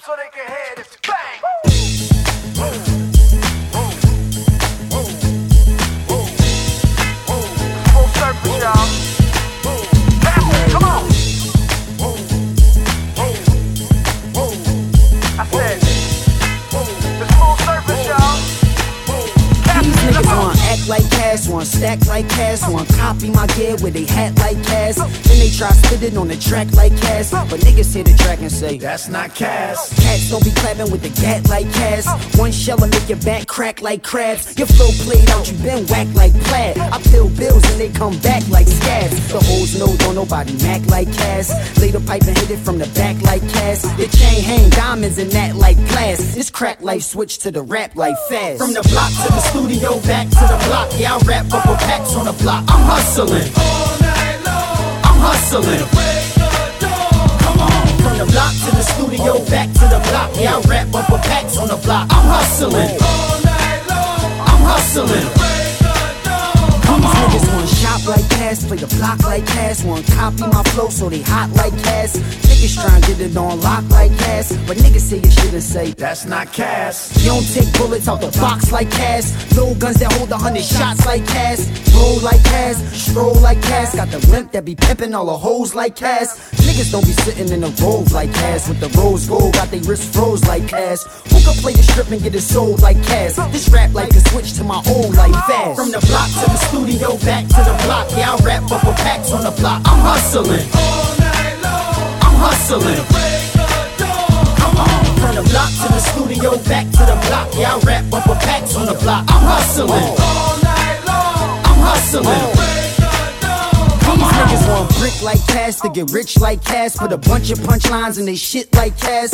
so they can hear this. Bang! Like cash, One, stack like cash, One, copy my gear with they hat like cash. Then they try spit it on the track like cash. But niggas hear the track and say, That's not Cass. Cats don't be clapping with the gat like cash. One shell will make your back crack like crabs. Your flow played out, you been whacked like plaid. I peel bills and they come back like scabs. The hoes know don't nobody mac like cash. Lay the pipe and hit it from the back like cash. The chain hang diamonds and that like glass. This crack life switch to the rap like fast. From the block to the studio, back to the block. Yeah, I rap bubble packs on the block. I'm hustling. All night long. I'm hustling. Come on. From the block to the studio, back to the block. Yeah, I rap bumper packs on the block. I'm hustling. All night long. I'm hustling. Like cash, play the block like cash, want copy my flow so they hot like cash. Niggas tryna get it on lock like cash, but niggas say shit and say That's not Cass. you don't take bullets out the box like cash. No guns that hold a hundred shots like cash. Roll like cash, stroll like cash. Got the limp that be pimping all the hoes like cash. Niggas don't be sitting in the rows like cash. With the rose gold, got they wrist froze like cash. Who can play the strip and get it sold like cash? This rap like a switch to my old life fast. From the block to the studio, back to the block. Yeah, I rap bubble packs on the block. I'm hustling. All night long. I'm hustling. The block to the studio, back to the block. Yeah, I rap bumper packs on the block. I'm hustling. All night long. I'm hustling. Brick like cash to get rich like cash. Put a bunch of punchlines in they shit like cash.